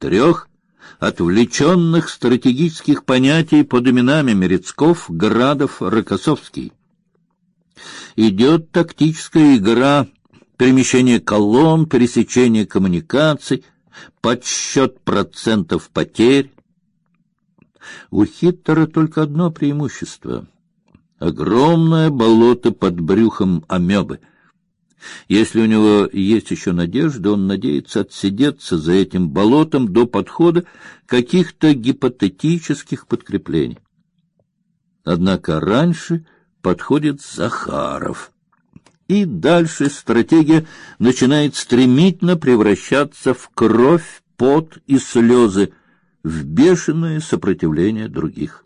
трех отвлеченных стратегических понятий под именами Мерецков, Градов, Рокоссовский. Идет тактическая игра, перемещение колонн, пересечение коммуникаций, подсчет процентов потерь. У Хиттера только одно преимущество — огромное болото под брюхом амебы — если у него есть еще надежда, он надеется отсидеться за этим болотом до подхода каких-то гипотетических подкреплений. Однако раньше подходит Захаров. И дальше стратегия начинает стремительно превращаться в кровь, пот и слезы, в бешеное сопротивление других.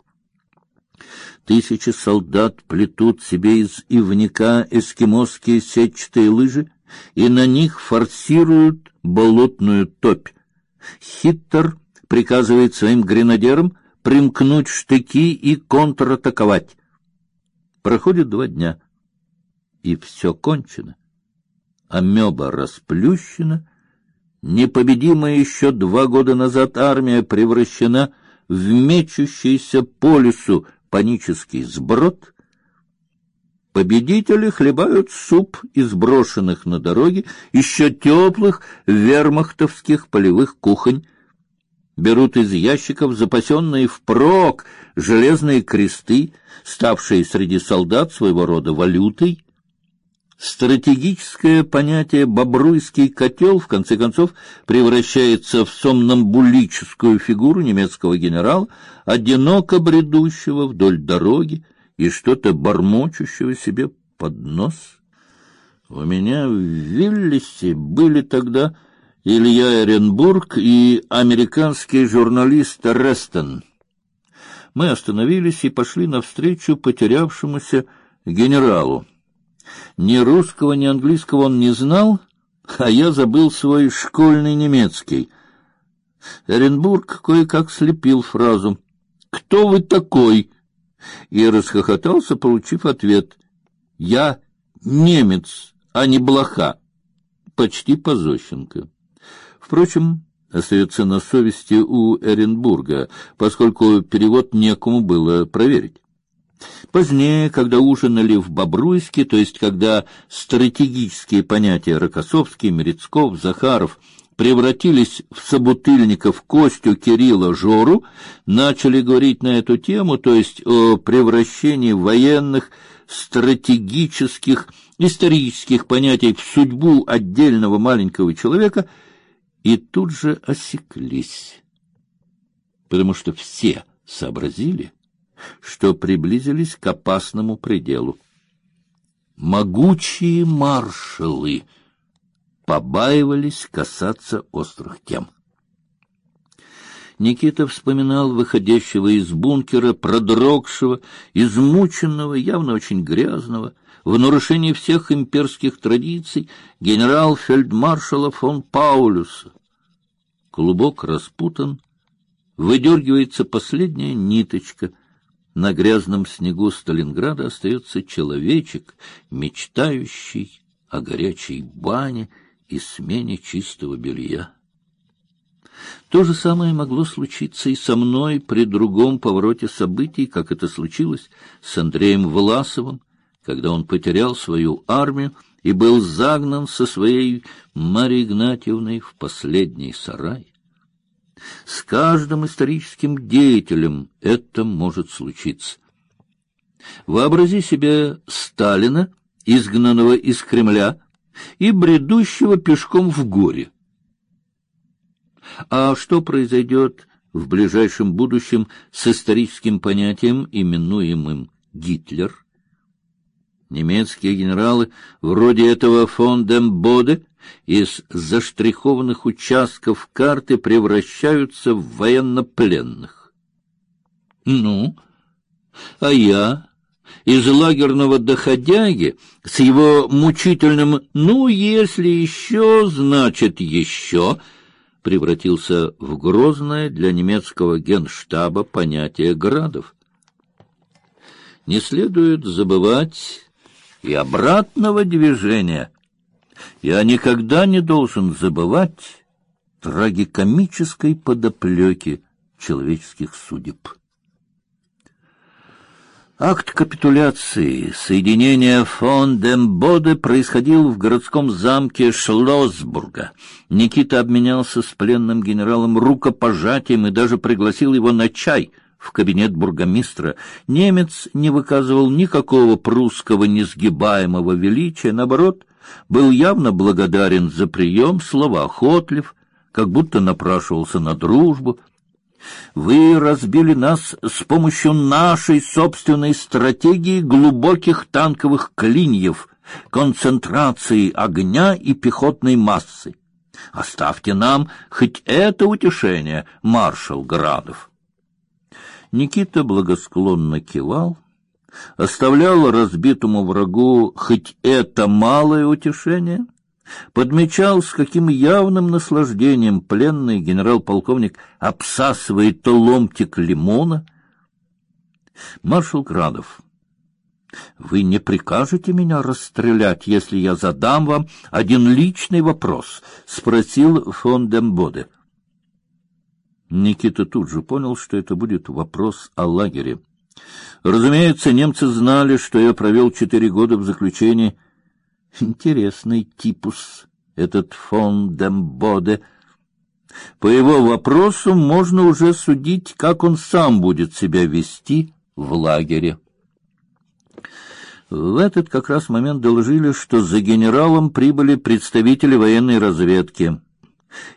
Тысячи солдат плетут себе из ивника эскимосские сетчатые лыжи и на них форсируют болотную топь. Хиттер приказывает своим гренадерам примкнуть штыки и контратаковать. Проходит два дня, и все кончено. Амеба расплющена, непобедимая еще два года назад армия превращена в мечущийся по лесу панический сброд. Победители хлебают суп из брошенных на дороге еще теплых вермахтовских полевых кухонь, берут из ящиков запасенные впрок железные кресты, ставшие среди солдат своего рода валютой. Стратегическое понятие «бобруйский котел» в конце концов превращается в сомнамбулическую фигуру немецкого генерала, одиноко бредущего вдоль дороги и что-то бормочущего себе под нос. У меня в Виллисе были тогда Илья Эренбург и американский журналист Рестон. Мы остановились и пошли навстречу потерявшемуся генералу. Ни русского, ни английского он не знал, а я забыл свой школьный немецкий. Эренбург кое-как слепил фразу «Кто вы такой?» и расхохотался, получив ответ «Я немец, а не блоха». Почти позощенко. Впрочем, остается на совести у Эренбурга, поскольку перевод некому было проверить. Позднее, когда ужинали в Бобруйске, то есть когда стратегические понятия Рокоссовский, Мерецков, Захаров превратились в собутыльников Костю, Кирилла, Жору, начали говорить на эту тему, то есть о превращении военных, стратегических, исторических понятий в судьбу отдельного маленького человека, и тут же осеклись, потому что все сообразили, что приблизились к опасному пределу. Могучие маршалы побаивались касаться острых тем. Никита вспоминал выходящего из бункера, продрогшего, измученного, явно очень грязного, в нарушении всех имперских традиций генерал-фельдмаршала фон Паулюса. Клубок распутан, выдергивается последняя ниточка — на грязном снегу Сталинграда остается человечек, мечтающий о горячей бане и смене чистого белья. То же самое могло случиться и со мной при другом повороте событий, как это случилось с Андреем Власовым, когда он потерял свою армию и был загнан со своей Марьей Игнатьевной в последний сарай. С каждым историческим деятелем это может случиться. Вообрази себе Сталина, изгнанного из Кремля и бредущего пешком в горе. А что произойдет в ближайшем будущем с историческим понятием, именуемым Гитлер? Немецкие генералы, вроде этого фон Дембоде, из заштрихованных участков карты превращаются в военнопленных. Ну, а я из лагерного доходяги с его мучительным «ну, если еще, значит, еще» превратился в грозное для немецкого генштаба понятие градов. Не следует забывать и обратного движения — я никогда не должен забывать трагикомической подоплеки человеческих судеб. Акт капитуляции, соединения фон Дембоде происходил в городском замке Шлоссбурга. Никита обменялся с пленным генералом рукопожатием и даже пригласил его на чай в кабинет бургомистра. Немец не выказывал никакого прусского несгибаемого величия, наоборот, был явно благодарен за прием, словоохотлив, как будто напрашивался на дружбу. Вы разбили нас с помощью нашей собственной стратегии глубоких танковых клиньев, концентрации огня и пехотной массы. Оставьте нам хоть это утешение, маршал Градов. Никита благосклонно кивал, оставлял разбитому врагу хоть это малое утешение — подмечал, с каким явным наслаждением пленный генерал-полковник обсасывает ломтик лимона. Маршал Градов, вы не прикажете меня расстрелять, если я задам вам один личный вопрос, спросил фон Дембоде. Никита тут же понял, что это будет вопрос о лагере. Разумеется, немцы знали, что я провел четыре года в заключении Интересный типус этот фон Дембоде. По его вопросу можно уже судить, как он сам будет себя вести в лагере. В этот как раз момент доложили, что за генералом прибыли представители военной разведки,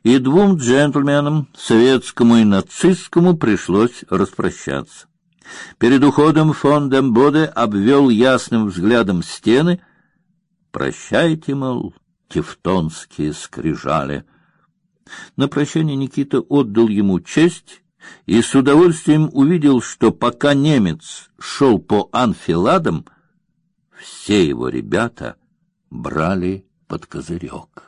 и двум джентльменам, советскому и нацистскому, пришлось распрощаться. Перед уходом фон Дембоде обвел ясным взглядом стены Прощайте, мол, тевтонские скрижали. На прощание Никита отдал ему честь и с удовольствием увидел, что пока немец шел по анфиладам, все его ребята брали под козырек.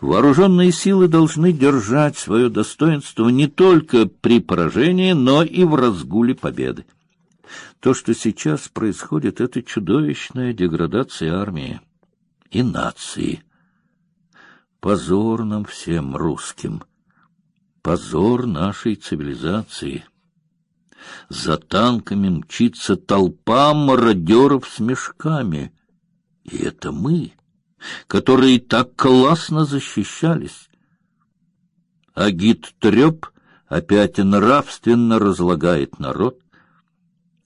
Вооруженные силы должны держать свое достоинство не только при поражении, но и в разгуле победы. То, что сейчас происходит, это чудовищная деградация армии и нации. Позор нам всем русским, позор нашей цивилизации. За танками мчится толпа мародеров с мешками, и это мы, которые так классно защищались. А гид Треп опять нравственно разлагает народ,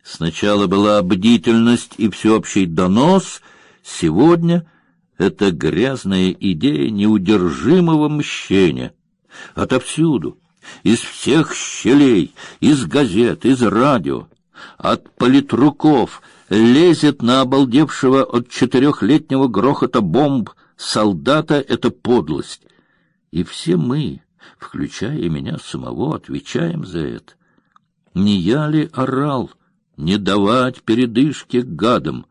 Сначала была бдительность и всеобщий донос, сегодня это грязная идея неудержимого мщения. Отовсюду, из всех щелей, из газет, из радио, от политруков лезет на обалдевшего от четырехлетнего грохота бомб солдата эта подлость. И все мы, включая и меня самого, отвечаем за это. Не я ли орал? — не давать передышки гадам.